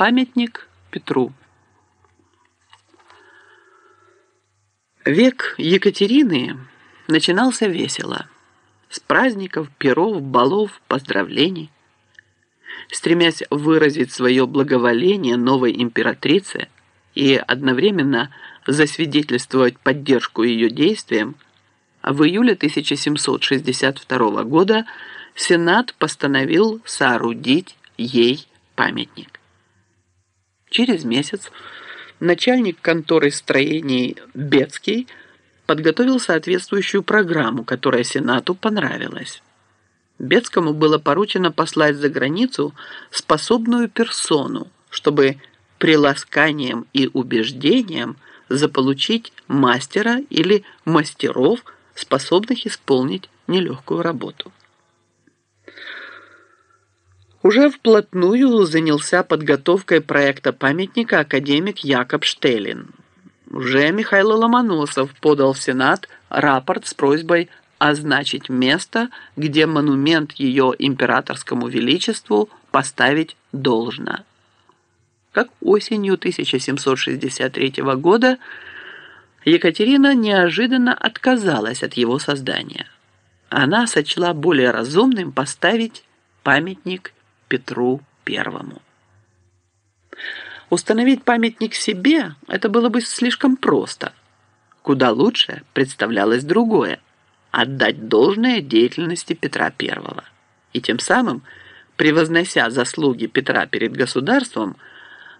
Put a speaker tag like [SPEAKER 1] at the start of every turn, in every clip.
[SPEAKER 1] Памятник Петру. Век Екатерины начинался весело. С праздников, перов, балов, поздравлений. Стремясь выразить свое благоволение новой императрице и одновременно засвидетельствовать поддержку ее действиям, в июле 1762 года Сенат постановил соорудить ей памятник. Через месяц начальник конторы строений Бецкий подготовил соответствующую программу, которая Сенату понравилась. Бецкому было поручено послать за границу способную персону, чтобы приласканием и убеждением заполучить мастера или мастеров, способных исполнить нелегкую работу уже вплотную занялся подготовкой проекта памятника академик Якоб Штелин. Уже Михаил Ломоносов подал в Сенат рапорт с просьбой означить место, где монумент ее императорскому величеству поставить должно. Как осенью 1763 года Екатерина неожиданно отказалась от его создания. Она сочла более разумным поставить памятник Петру Первому. Установить памятник себе – это было бы слишком просто. Куда лучше представлялось другое – отдать должное деятельности Петра Первого. И тем самым, превознося заслуги Петра перед государством,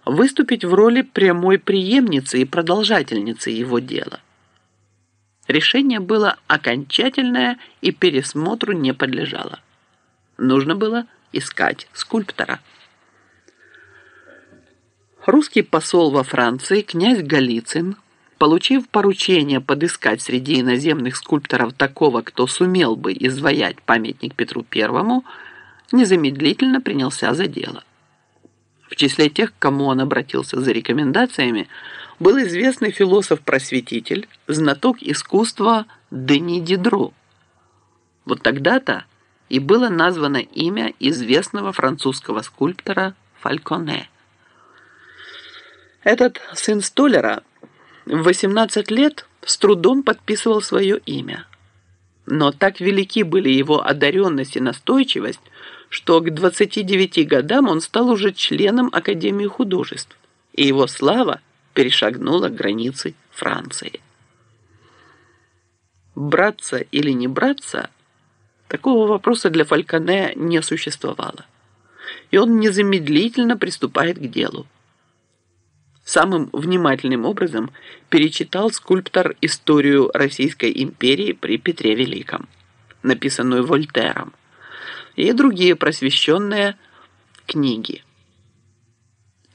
[SPEAKER 1] выступить в роли прямой преемницы и продолжательницы его дела. Решение было окончательное и пересмотру не подлежало. Нужно было – искать скульптора. Русский посол во Франции, князь Голицын, получив поручение подыскать среди иноземных скульпторов такого, кто сумел бы изваять памятник Петру Первому, незамедлительно принялся за дело. В числе тех, к кому он обратился за рекомендациями, был известный философ-просветитель, знаток искусства Дени Дидро. Вот тогда-то и было названо имя известного французского скульптора Фальконе. Этот сын Столера в 18 лет с трудом подписывал свое имя. Но так велики были его одаренность и настойчивость, что к 29 годам он стал уже членом Академии художеств, и его слава перешагнула границы Франции. Браться или не браться – Такого вопроса для Фальконе не существовало. И он незамедлительно приступает к делу. Самым внимательным образом перечитал скульптор историю Российской империи при Петре Великом, написанную Вольтером, и другие просвещенные книги.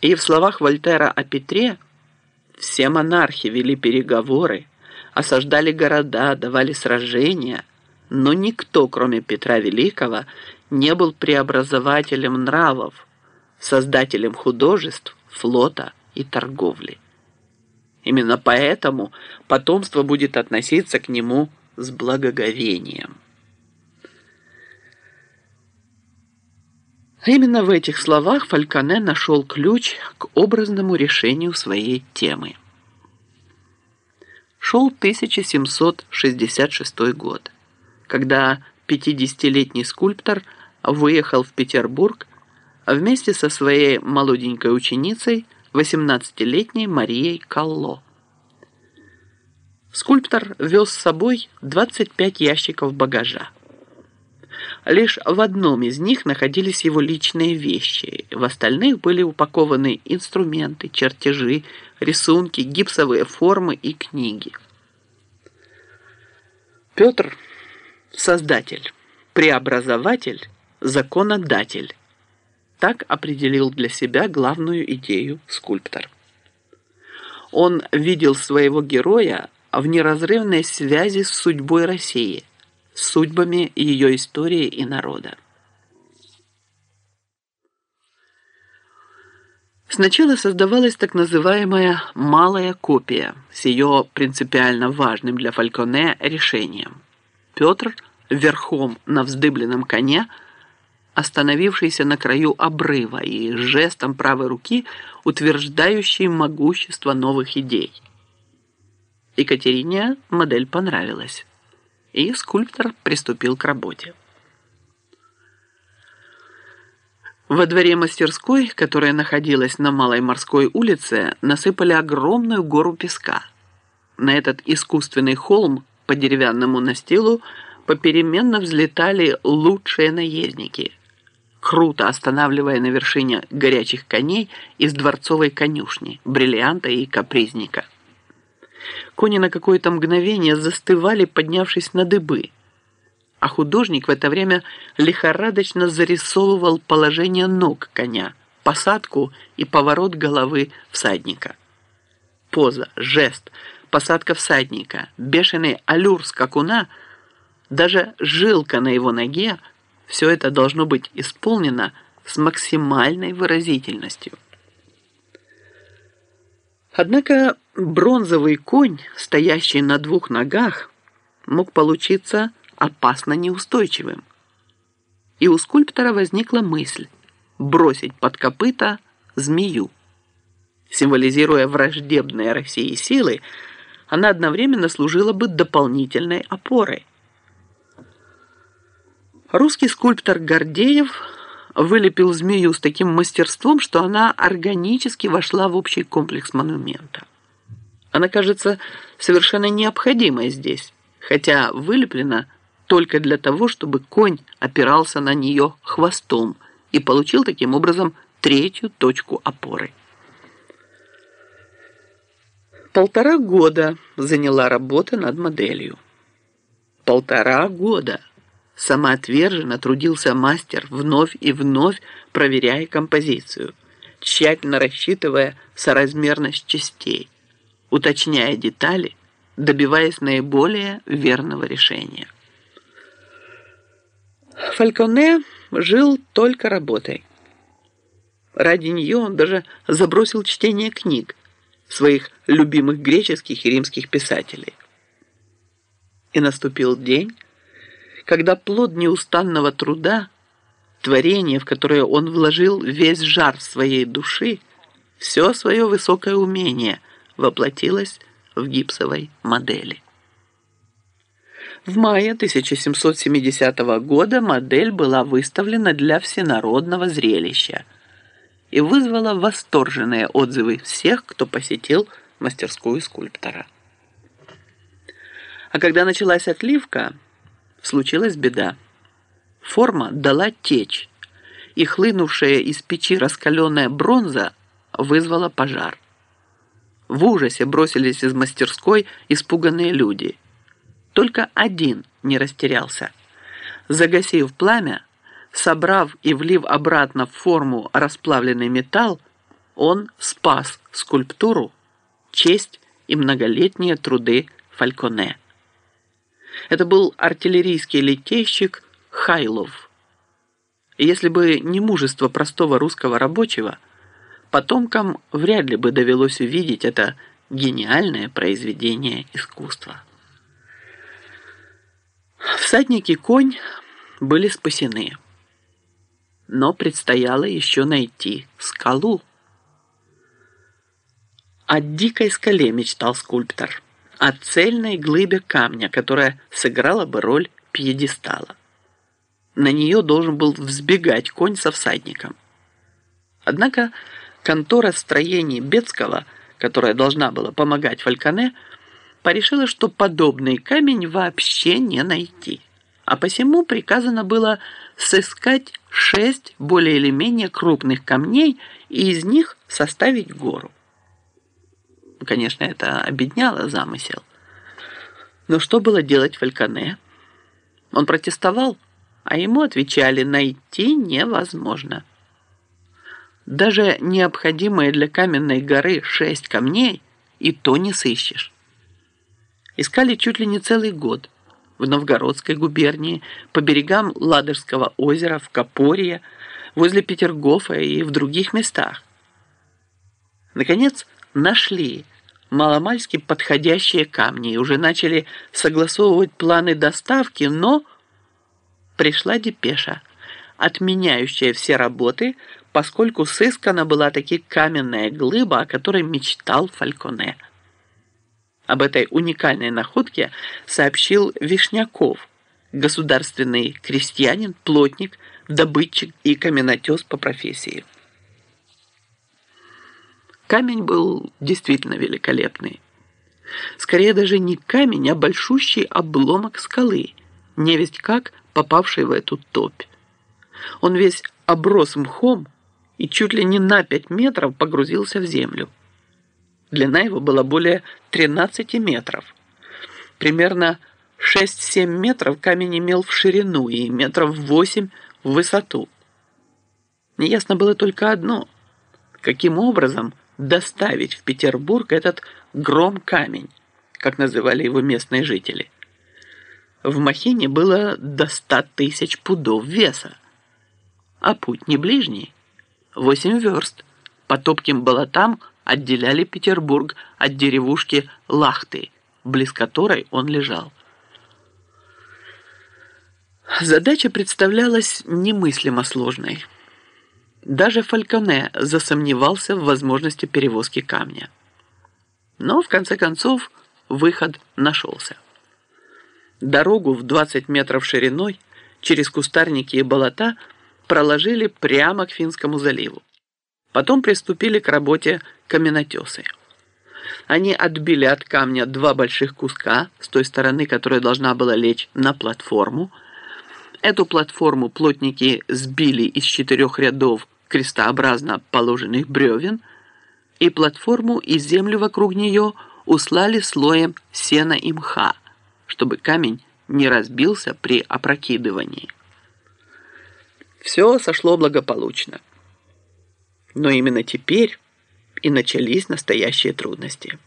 [SPEAKER 1] И в словах Вольтера о Петре все монархи вели переговоры, осаждали города, давали сражения – но никто, кроме Петра Великого, не был преобразователем нравов, создателем художеств, флота и торговли. Именно поэтому потомство будет относиться к нему с благоговением. Именно в этих словах Фальконе нашел ключ к образному решению своей темы. Шел 1766 год когда 50-летний скульптор выехал в Петербург вместе со своей молоденькой ученицей, 18-летней Марией Калло. Скульптор вез с собой 25 ящиков багажа. Лишь в одном из них находились его личные вещи, в остальных были упакованы инструменты, чертежи, рисунки, гипсовые формы и книги. Петр Создатель, преобразователь, законодатель. Так определил для себя главную идею скульптор. Он видел своего героя в неразрывной связи с судьбой России, с судьбами ее истории и народа. Сначала создавалась так называемая «малая копия» с ее принципиально важным для Фальконе решением – Петр верхом на вздыбленном коне остановившийся на краю обрыва и жестом правой руки утверждающий могущество новых идей. Екатерине модель понравилась, и скульптор приступил к работе. Во дворе мастерской, которая находилась на Малой морской улице, насыпали огромную гору песка. На этот искусственный холм по деревянному настилу попеременно взлетали лучшие наездники – круто останавливая на вершине горячих коней из дворцовой конюшни, бриллианта и капризника. Кони на какое-то мгновение застывали, поднявшись на дыбы, а художник в это время лихорадочно зарисовывал положение ног коня, посадку и поворот головы всадника. Поза, жест, посадка всадника, бешеный аллюр скакуна, даже жилка на его ноге – все это должно быть исполнено с максимальной выразительностью. Однако бронзовый конь, стоящий на двух ногах, мог получиться опасно неустойчивым. И у скульптора возникла мысль бросить под копыта змею. Символизируя враждебные России силы, она одновременно служила бы дополнительной опорой. Русский скульптор Гордеев вылепил змею с таким мастерством, что она органически вошла в общий комплекс монумента. Она кажется совершенно необходимой здесь, хотя вылеплена только для того, чтобы конь опирался на нее хвостом и получил таким образом третью точку опоры. Полтора года заняла работа над моделью. Полтора года – Самоотверженно трудился мастер, вновь и вновь проверяя композицию, тщательно рассчитывая соразмерность частей, уточняя детали, добиваясь наиболее верного решения. Фальконе жил только работой. Ради нее он даже забросил чтение книг своих любимых греческих и римских писателей. И наступил день, когда плод неустанного труда, творение, в которое он вложил весь жар своей души, все свое высокое умение воплотилось в гипсовой модели. В мае 1770 года модель была выставлена для всенародного зрелища и вызвала восторженные отзывы всех, кто посетил мастерскую скульптора. А когда началась отливка, случилась беда. Форма дала течь, и хлынувшая из печи раскаленная бронза вызвала пожар. В ужасе бросились из мастерской испуганные люди. Только один не растерялся. Загасив пламя, собрав и влив обратно в форму расплавленный металл, он спас скульптуру, честь и многолетние труды Фальконе. Это был артиллерийский летейщик Хайлов. Если бы не мужество простого русского рабочего, потомкам вряд ли бы довелось увидеть это гениальное произведение искусства. Всадники конь были спасены, но предстояло еще найти скалу. О дикой скале мечтал скульптор о цельной глыбе камня, которая сыграла бы роль пьедестала. На нее должен был взбегать конь со всадником. Однако контора строений Бетского, которая должна была помогать Фальконе, порешила, что подобный камень вообще не найти. А посему приказано было сыскать шесть более или менее крупных камней и из них составить гору. Конечно, это обедняло замысел. Но что было делать Фальконе? Он протестовал, а ему отвечали «найти невозможно». Даже необходимые для каменной горы шесть камней и то не сыщешь. Искали чуть ли не целый год в Новгородской губернии, по берегам Ладожского озера, в Копорье, возле Петергофа и в других местах. Наконец, нашли маломальски подходящие камни и уже начали согласовывать планы доставки, но пришла депеша отменяющая все работы, поскольку сыскана была таки каменная глыба, о которой мечтал Фальконе. Об этой уникальной находке сообщил Вишняков, государственный крестьянин, плотник, добытчик и каменотес по профессии. Камень был действительно великолепный. Скорее даже не камень, а большущий обломок скалы, невесть как попавший в эту топь. Он весь оброс мхом и чуть ли не на пять метров погрузился в землю. Длина его была более 13 метров. Примерно 6-7 метров камень имел в ширину и метров 8 в высоту. Неясно было только одно. Каким образом доставить в Петербург этот гром-камень, как называли его местные жители. В махине было до ста тысяч пудов веса, а путь не ближний, восемь верст. По топким болотам отделяли Петербург от деревушки Лахты, близ которой он лежал. Задача представлялась немыслимо сложной. Даже Фальконе засомневался в возможности перевозки камня. Но, в конце концов, выход нашелся. Дорогу в 20 метров шириной через кустарники и болота проложили прямо к Финскому заливу. Потом приступили к работе каменотесы. Они отбили от камня два больших куска с той стороны, которая должна была лечь на платформу. Эту платформу плотники сбили из четырех рядов крестообразно положенных бревен, и платформу и землю вокруг нее услали слоем сена и мха, чтобы камень не разбился при опрокидывании. Все сошло благополучно. Но именно теперь и начались настоящие трудности.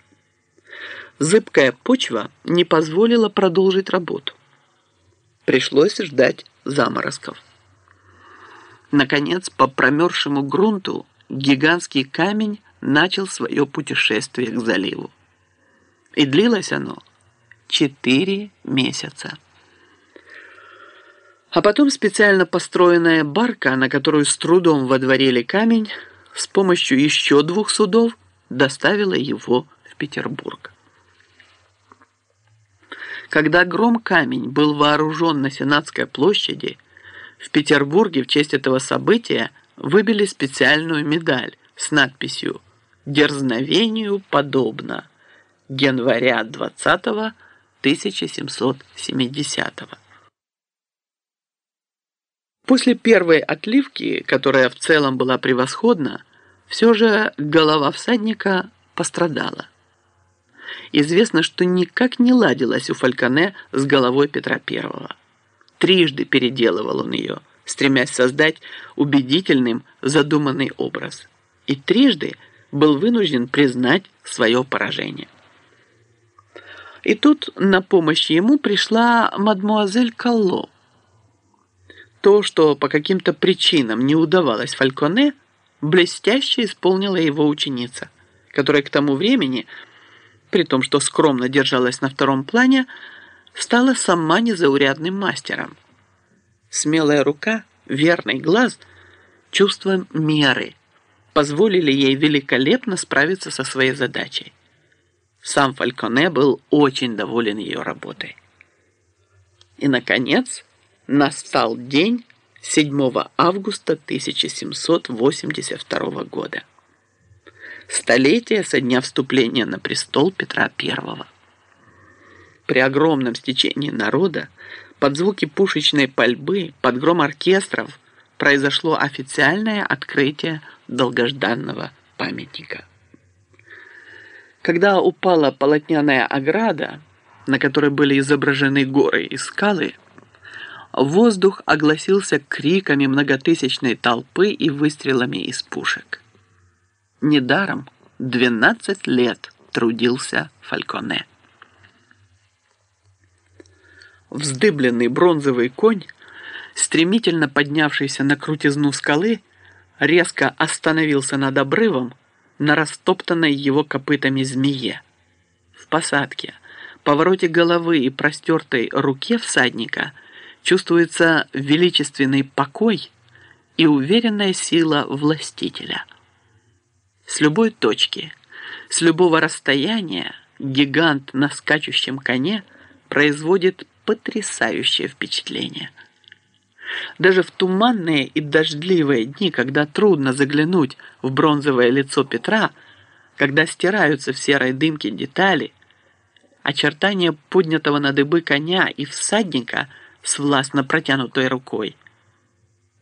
[SPEAKER 1] Зыбкая почва не позволила продолжить работу. Пришлось ждать заморозков. Наконец, по промерзшему грунту гигантский камень начал свое путешествие к заливу. И длилось оно четыре месяца. А потом специально построенная барка, на которую с трудом водворили камень, с помощью еще двух судов доставила его в Петербург. Когда гром-камень был вооружен на Сенатской площади, в Петербурге в честь этого события выбили специальную медаль с надписью «Дерзновению подобно. Января 20 1770 После первой отливки, которая в целом была превосходна, все же голова всадника пострадала. Известно, что никак не ладилась у Фальконе с головой Петра Первого. Трижды переделывал он ее, стремясь создать убедительным задуманный образ. И трижды был вынужден признать свое поражение. И тут на помощь ему пришла мадмуазель Калло. То, что по каким-то причинам не удавалось Фальконе, блестяще исполнила его ученица, которая к тому времени, при том, что скромно держалась на втором плане, стала сама незаурядным мастером. Смелая рука, верный глаз, чувство меры позволили ей великолепно справиться со своей задачей. Сам Фальконе был очень доволен ее работой. И, наконец, настал день 7 августа 1782 года. Столетие со дня вступления на престол Петра I при огромном стечении народа, под звуки пушечной пальбы, под гром оркестров, произошло официальное открытие долгожданного памятника. Когда упала полотняная ограда, на которой были изображены горы и скалы, воздух огласился криками многотысячной толпы и выстрелами из пушек. Недаром 12 лет трудился Фальконе. Вздыбленный бронзовый конь, стремительно поднявшийся на крутизну скалы, резко остановился над обрывом на растоптанной его копытами змее. В посадке, повороте головы и простертой руке всадника чувствуется величественный покой и уверенная сила властителя. С любой точки, с любого расстояния гигант на скачущем коне производит потрясающее впечатление. Даже в туманные и дождливые дни, когда трудно заглянуть в бронзовое лицо Петра, когда стираются в серой дымке детали, очертания поднятого на дыбы коня и всадника с властно протянутой рукой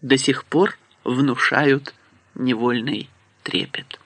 [SPEAKER 1] до сих пор внушают невольный трепет.